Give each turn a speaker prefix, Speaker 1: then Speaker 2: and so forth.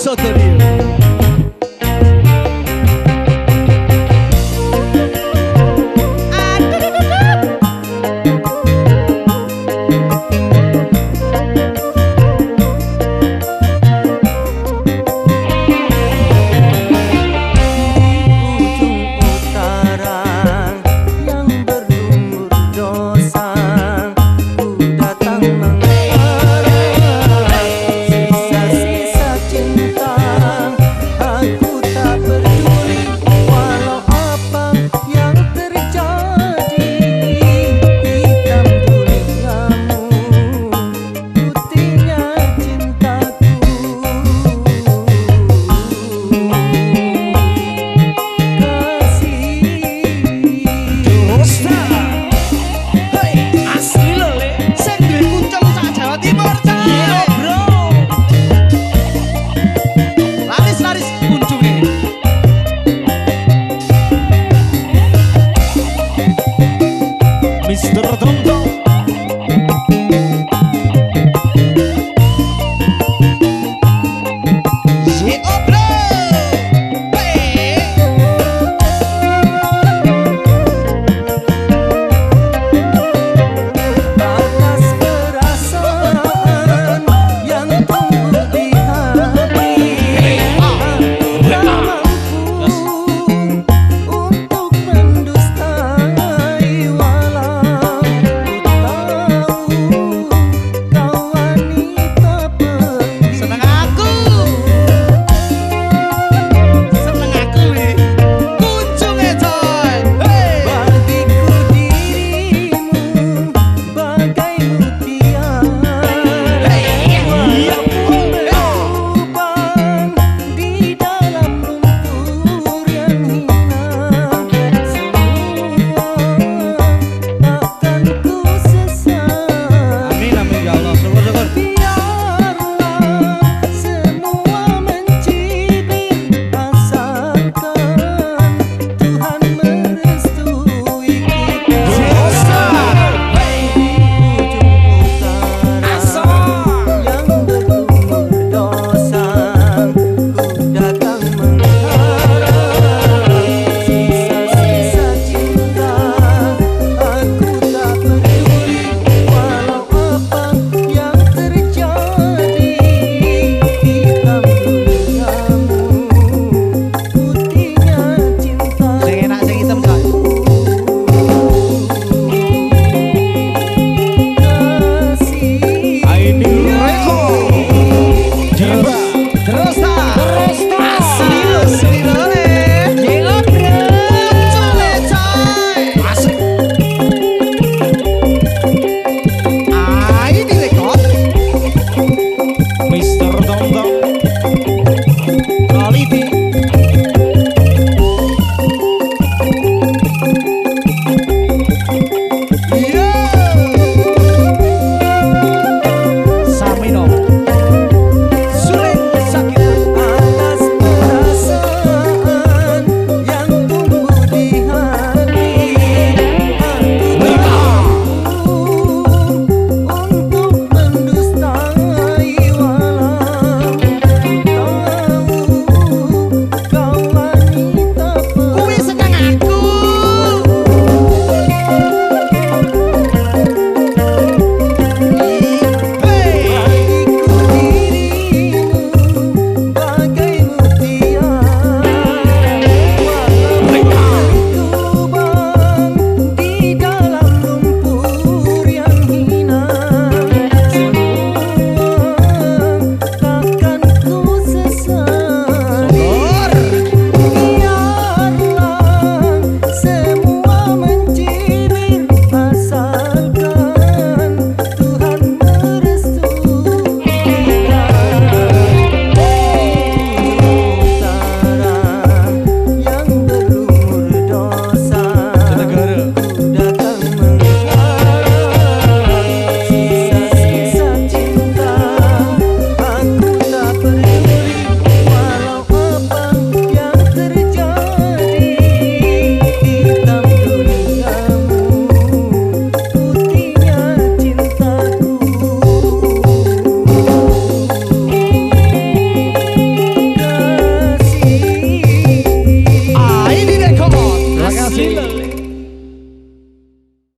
Speaker 1: Só to.
Speaker 2: superstar.